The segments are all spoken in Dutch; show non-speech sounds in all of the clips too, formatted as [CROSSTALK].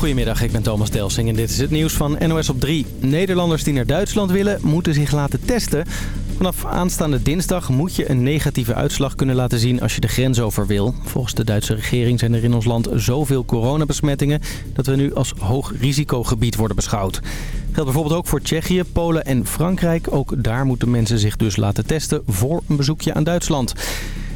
Goedemiddag, ik ben Thomas Delsing en dit is het nieuws van NOS op 3. Nederlanders die naar Duitsland willen, moeten zich laten testen. Vanaf aanstaande dinsdag moet je een negatieve uitslag kunnen laten zien als je de grens over wil. Volgens de Duitse regering zijn er in ons land zoveel coronabesmettingen... dat we nu als hoog risicogebied worden beschouwd. Geldt bijvoorbeeld ook voor Tsjechië, Polen en Frankrijk. Ook daar moeten mensen zich dus laten testen voor een bezoekje aan Duitsland.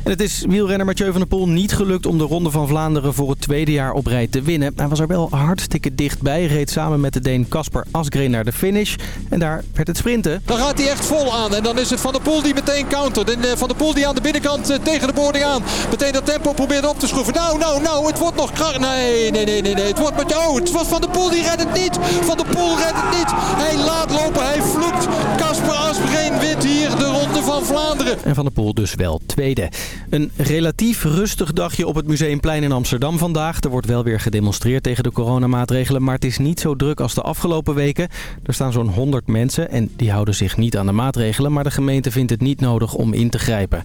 En het is wielrenner Mathieu van der Poel niet gelukt om de Ronde van Vlaanderen voor het tweede jaar op rij te winnen. Hij was er wel hartstikke dichtbij, reed samen met de Deen Kasper Asgreen naar de finish. En daar werd het sprinten. Dan gaat hij echt vol aan en dan is het Van der Poel die meteen countert. En eh, Van der Poel die aan de binnenkant eh, tegen de boarding aan meteen dat tempo probeert op te schroeven. Nou, nou, nou, het wordt nog krachtig. Nee, nee, nee, nee, nee. Het wordt met... Oh, het was Van der Poel die redt het niet. Van der Poel redt het niet. Hij laat lopen, hij vloekt. Kasper Asgreen wint hier de Ronde van Vlaanderen. En Van der Poel dus wel tweede. Een relatief rustig dagje op het Museumplein in Amsterdam vandaag. Er wordt wel weer gedemonstreerd tegen de coronamaatregelen, maar het is niet zo druk als de afgelopen weken. Er staan zo'n 100 mensen en die houden zich niet aan de maatregelen, maar de gemeente vindt het niet nodig om in te grijpen.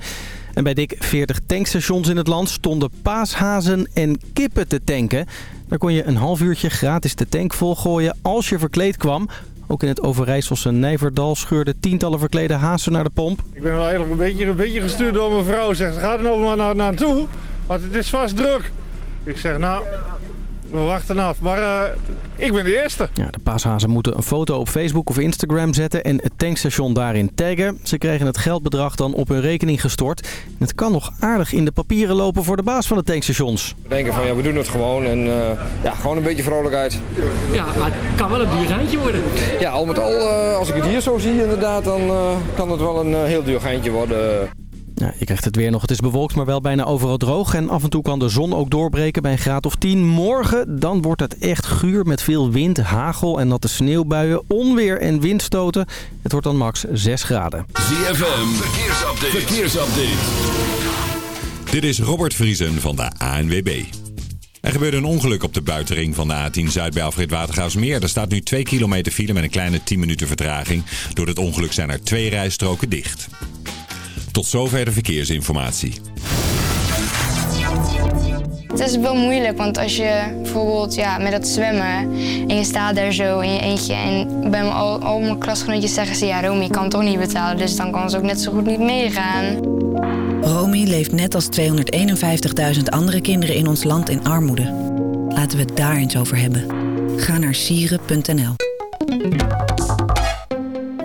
En bij dik 40 tankstations in het land stonden paashazen en kippen te tanken. Daar kon je een half uurtje gratis de tank volgooien als je verkleed kwam. Ook in het Overijsselse Nijverdal scheurden tientallen verklede hazen naar de pomp. Ik ben wel eigenlijk een beetje, een beetje gestuurd door mijn vrouw. Zegt, ga er nou maar naar, naartoe, want het is vast druk. Ik zeg, nou, we wachten af. Maar uh, ik ben de eerste. Ja, de paashazen moeten een foto op Facebook of Instagram zetten en het tankstation daarin taggen. Ze kregen het geldbedrag dan op hun rekening gestort. En het kan nog aardig in de papieren lopen voor de baas van de tankstations. We denken van ja, we doen het gewoon en uh, ja, gewoon een beetje vrolijkheid. Ja, maar het kan wel een duur geintje worden. Ja, al met al, uh, als ik het hier zo zie inderdaad, dan kan het wel een heel duur geintje worden. Ja, je krijgt het weer nog. Het is bewolkt, maar wel bijna overal droog. En af en toe kan de zon ook doorbreken bij een graad of 10. Morgen dan wordt het echt guur met veel wind, hagel en natte sneeuwbuien, onweer en windstoten. Het wordt dan max 6 graden. ZFM, verkeersupdate. verkeersupdate. Dit is Robert Vriesen van de ANWB. Er gebeurde een ongeluk op de buitenring van de A10 Zuid bij Alfred Watergaasmeer. Er staat nu 2 kilometer file met een kleine 10 minuten vertraging. Door het ongeluk zijn er twee rijstroken dicht. Tot zover de verkeersinformatie. Het is wel moeilijk, want als je bijvoorbeeld ja, met dat zwemmen en je staat daar zo in je eentje en bij mijn, al, al mijn klasgenootjes zeggen ze ja Romy kan toch niet betalen, dus dan kan ze ook net zo goed niet meegaan. Romy leeft net als 251.000 andere kinderen in ons land in armoede. Laten we het daar eens over hebben. Ga naar sieren.nl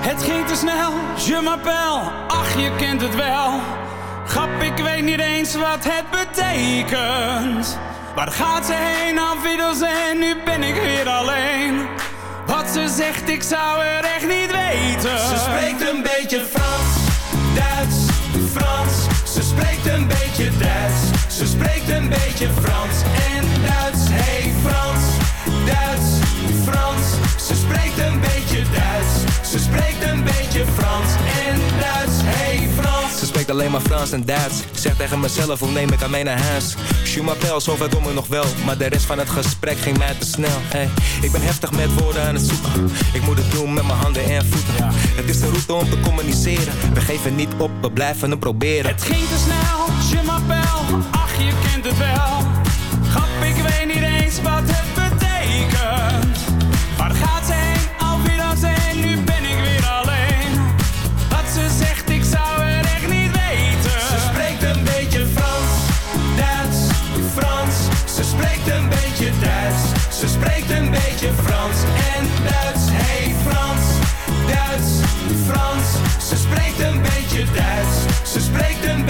Het ging te snel, je m'appelle, ach je kent het wel. Grap, ik weet niet eens wat het betekent. Waar gaat ze heen, Alvidos en nu ben ik weer alleen. Wat ze zegt, ik zou er echt niet weten. Ze spreekt een beetje Frans, Duits, Frans. Ze spreekt een beetje Duits. Ze spreekt een beetje Frans en Duits. Hey Frans, Duits, Frans. Ze spreekt een beetje. Ze spreekt een beetje Frans en Duits. Hey Frans. Ze spreekt alleen maar Frans en Duits. Zeg tegen mezelf, hoe neem ik aan mee naar huis? M'appelle, zover kom ik nog wel. Maar de rest van het gesprek ging mij te snel. Hey, ik ben heftig met woorden aan het zoeken. Ik moet het doen met mijn handen en voeten. Het is de route om te communiceren. We geven niet op, we blijven het proberen. Het ging te snel, je m'appelle, ach je kent het wel.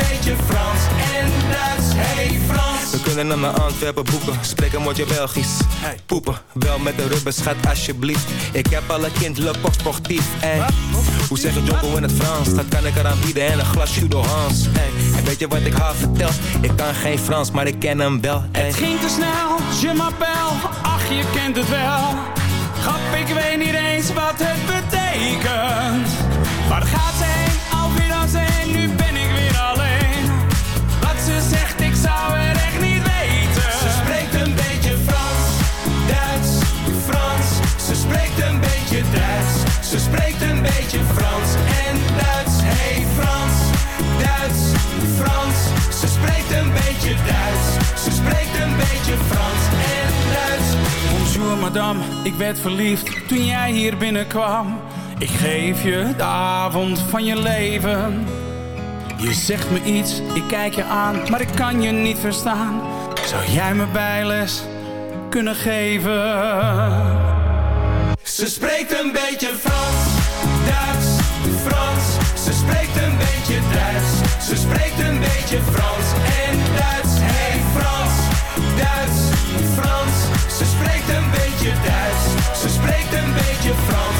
Beetje Frans en Duits. Hey Frans. We kunnen naar Antwerpen boeken, spreek een woordje Belgisch. Poepen, wel met de rubber, schat alsjeblieft. Ik heb al een kind, le pop sportief. Ey. Hoe zeg je Jocko in het Frans? Dat kan ik eraan bieden en een glas Judo Hans. En weet je wat ik haar vertel? Ik kan geen Frans, maar ik ken hem wel. Het ging te snel, je m'appelle, ach je kent het wel. Grap, ik weet niet eens wat het betekent. Waar gaat ze heen, ik werd verliefd toen jij hier binnenkwam. Ik geef je de avond van je leven. Je zegt me iets, ik kijk je aan, maar ik kan je niet verstaan. Zou jij me bijles kunnen geven? Ze spreekt een beetje Frans, Duits, Frans. Ze spreekt een beetje Duits. Ze spreekt een beetje Frans spreekt een beetje Frans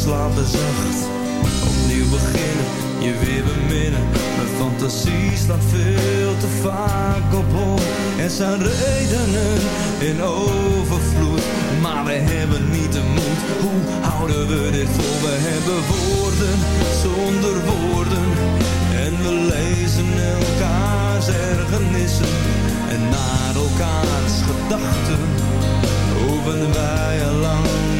slapen zacht. Opnieuw beginnen, je weer beminnen. Mijn fantasie slaat veel te vaak op hol. Er zijn redenen in overvloed Maar we hebben niet de moed. Hoe houden we dit vol? We hebben woorden zonder woorden. En we lezen elkaars ergernissen En naar elkaars gedachten. Hoeven wij al lang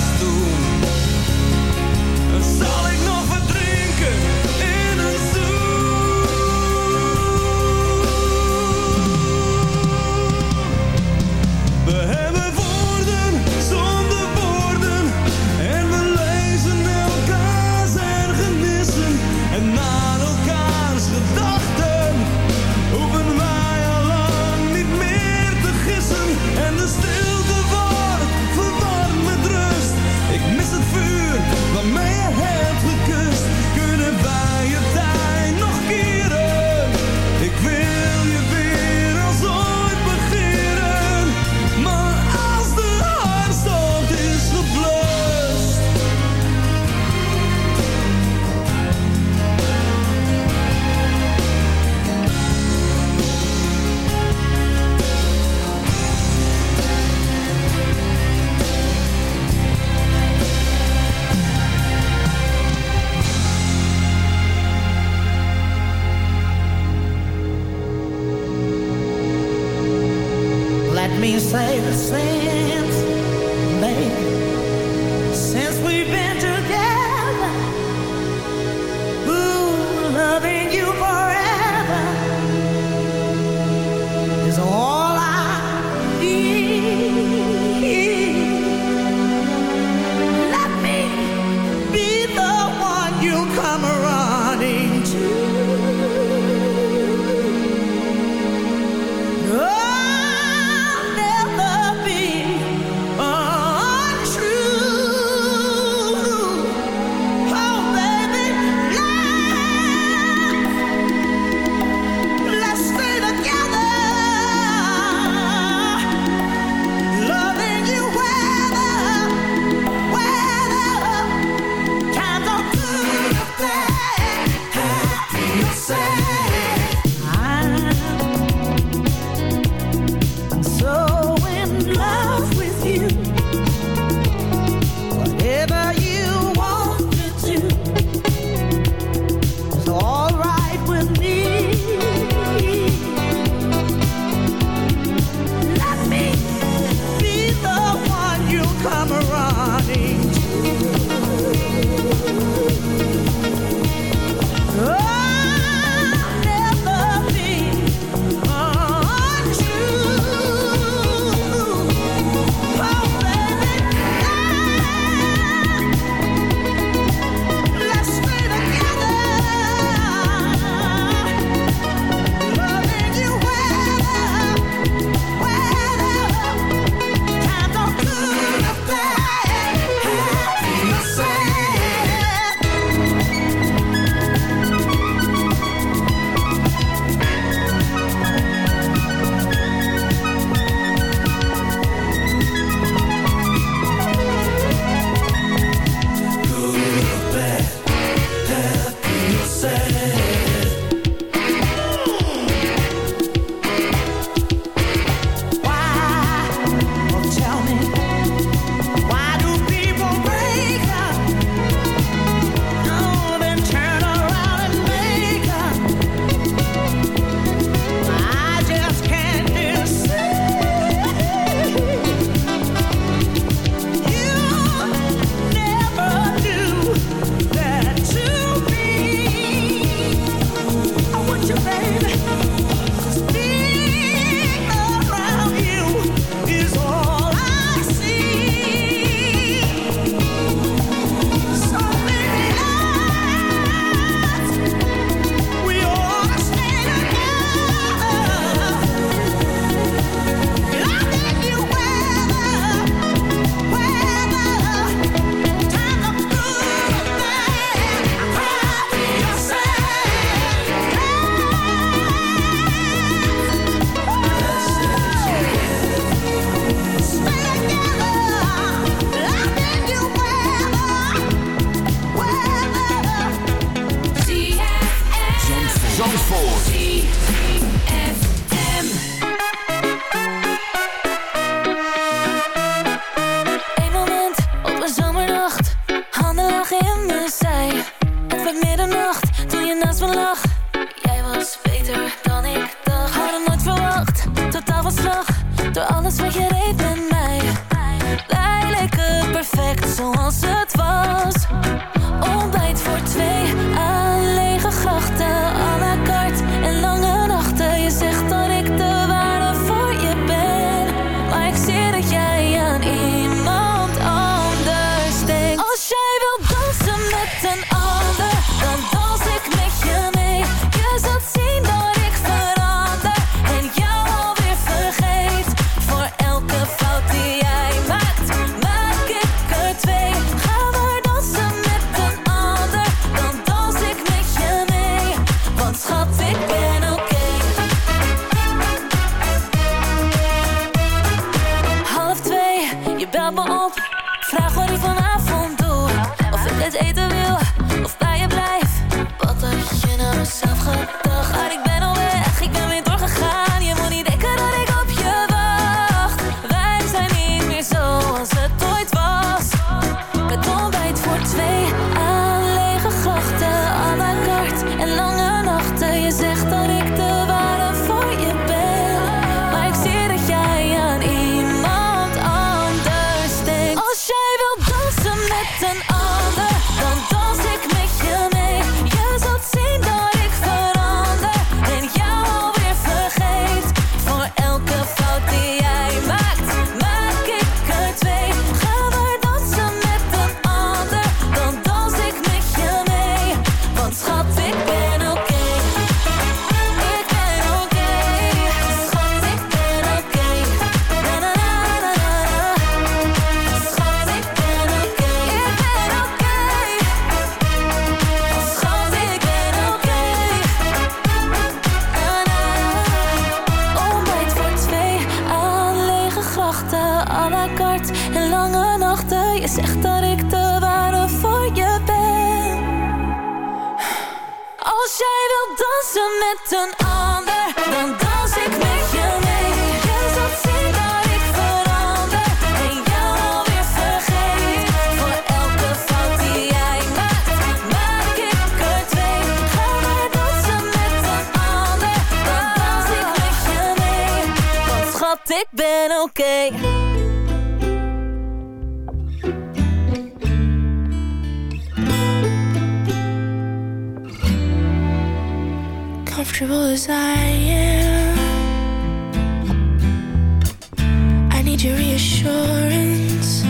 Assurance.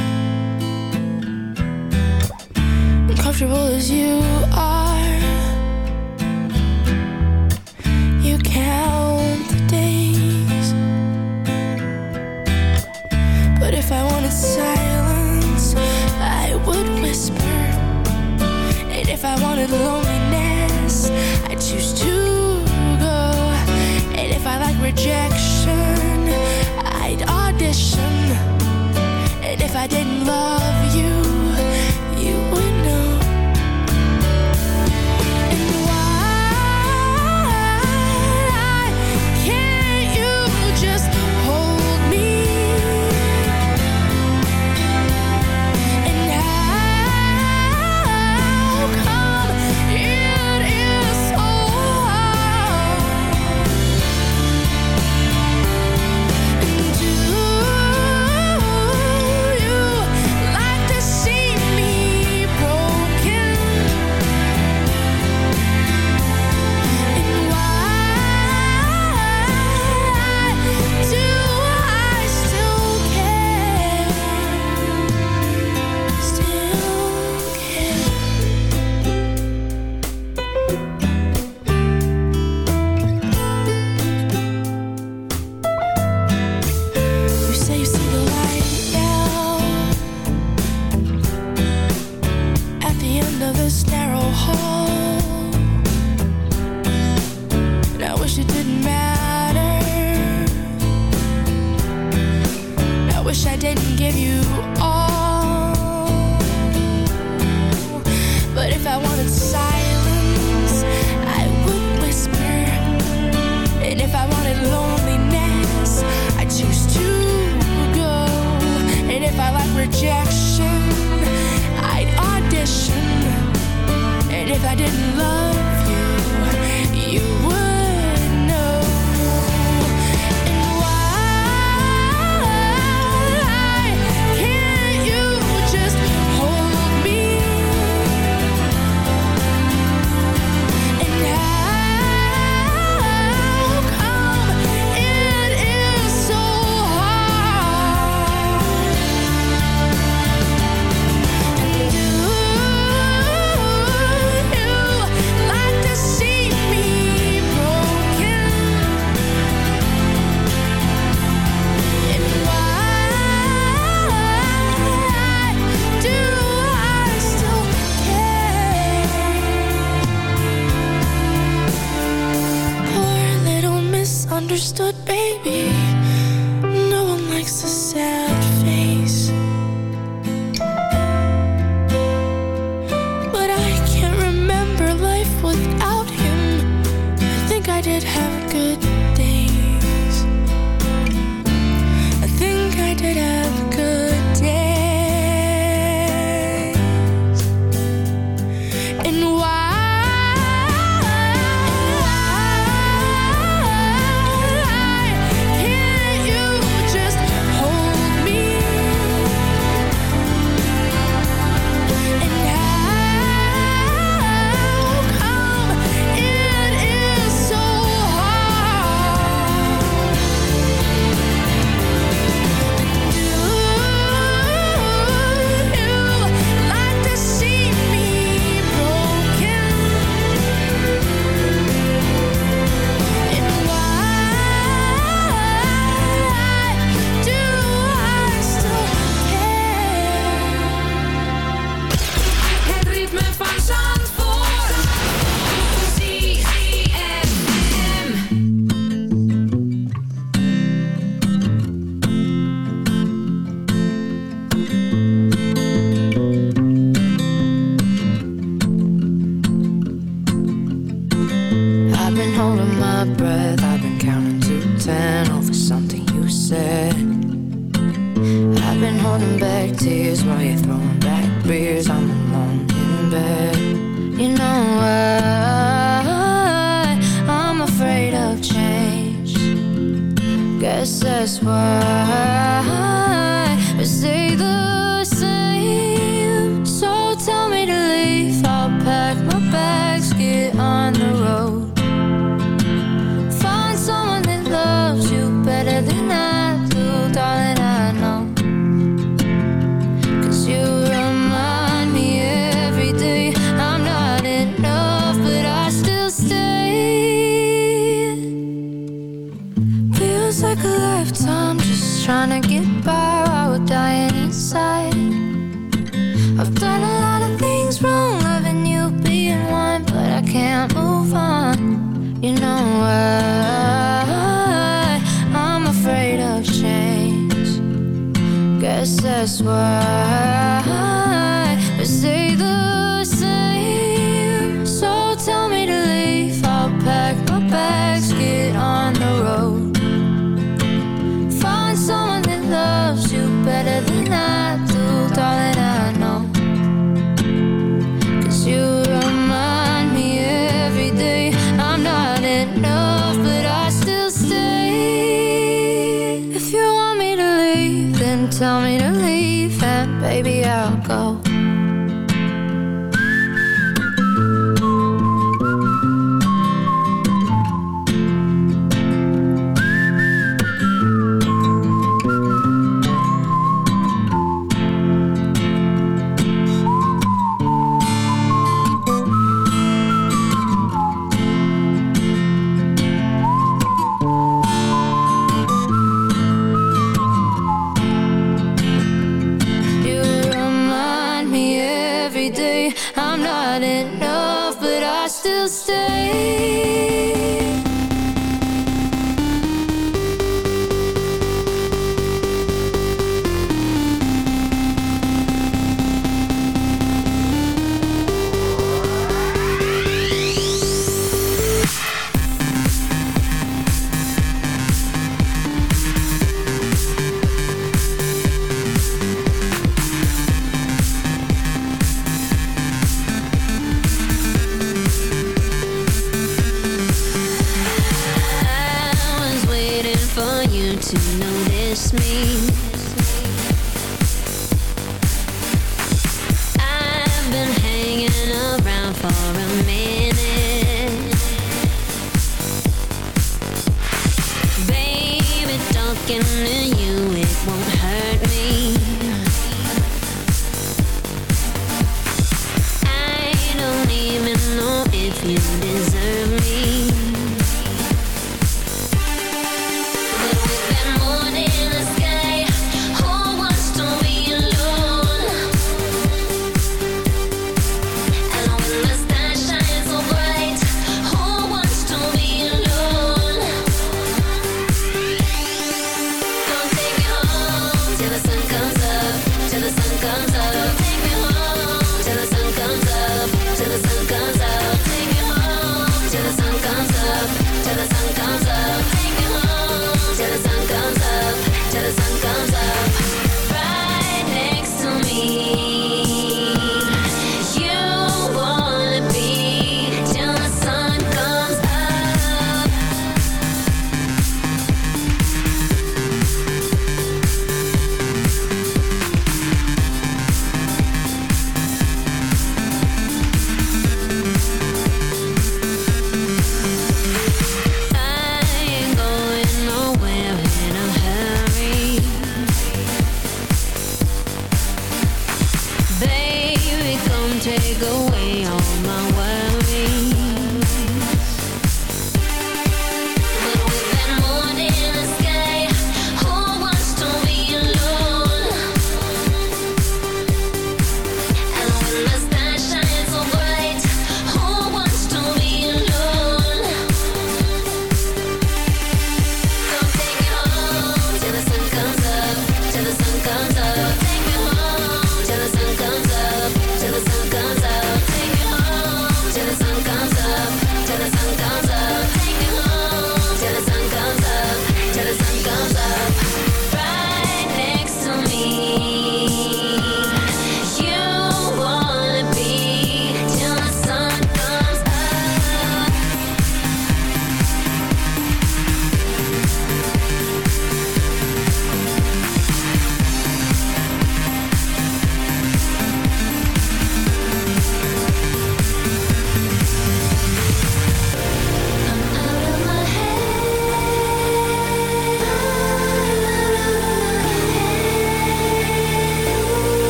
Comfortable as you are, you count the days. But if I wanted silence, I would whisper. And if I wanted loneliness, I'd choose to go. And if I like rejection, I'd audition I didn't love.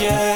yeah.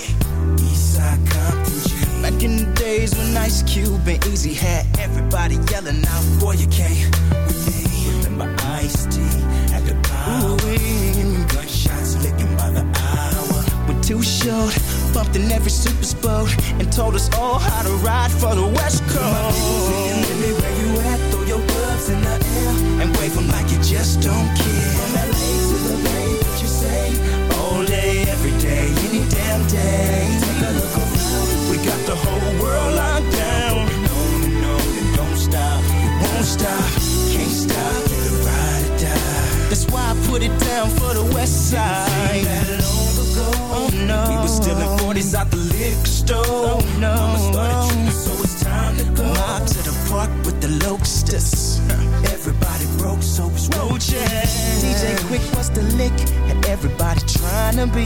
Eastside Compton G. Back in the days when Ice Cube and Easy had everybody yelling out, Boy, you can't with me. Remember Ice T at the power. Gunshots licking by the hour. When Too Short bumped in every super boat and told us all how to ride for the West Coast. My people saying, where you at? Throw your gloves in the air and wave 'em like you just don't care. From LA to the Bay, what you say? All day, every day, any damn day. The whole world locked down. And on and don't stop, we won't stop, can't stop, the ride or die. That's why I put it down for the West Side. That long ago, oh no, we was stealing 40s out the liquor store. Oh no, Mama started tripping, so it's time to go. Mob to the park with the locusts. [LAUGHS] Everybody broke, so it's roaches. DJ Quick was the lick, and everybody trying to be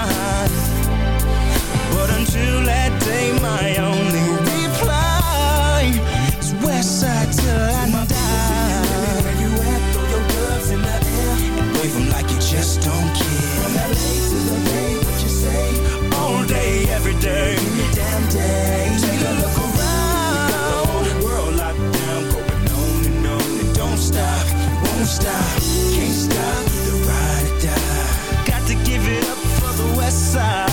Until that day, my only reply is till I die. And. From LA to the Bay, what you say? All day, every day, every damn day. Take a look around. The world locked down, going on and on. It don't stop, won't stop, can't stop. The ride or die. Got to give it up for the West Side.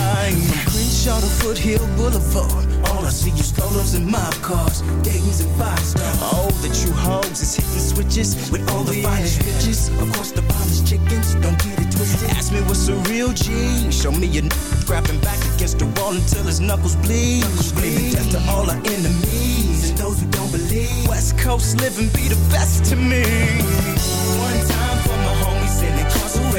To Foothill Boulevard. All I see is strollers and mob cars, Dayton's and five stars. All the true hoes is hitting switches with all the finest bitches. Of course, the finest chickens, don't get it twisted. Ask me what's a real G. Show me a n- grabbing back against the wall until his knuckles bleed. Screaming death to all our enemies and those who don't believe. West Coast living be the best to me.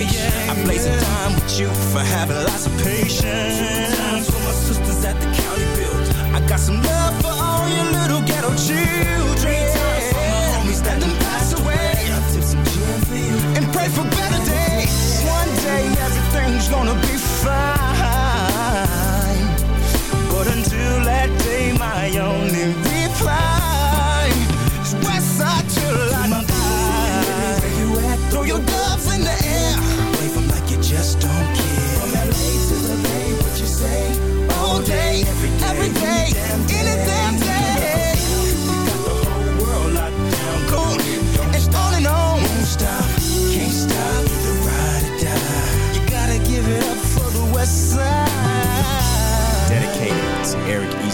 Incarceration. I blaze a time with you for having lots of patience. For my sisters at the county build. I got some love for all your little ghetto children. Three for my homies that done passed away. I tip some gin for you and pray for better days. One day everything's gonna be fine. But until that day, my only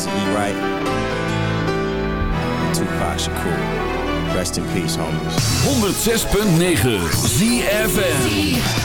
Easy E. Wright and Tupac Shakur. Rest in peace, homies. 106.9 ZFM.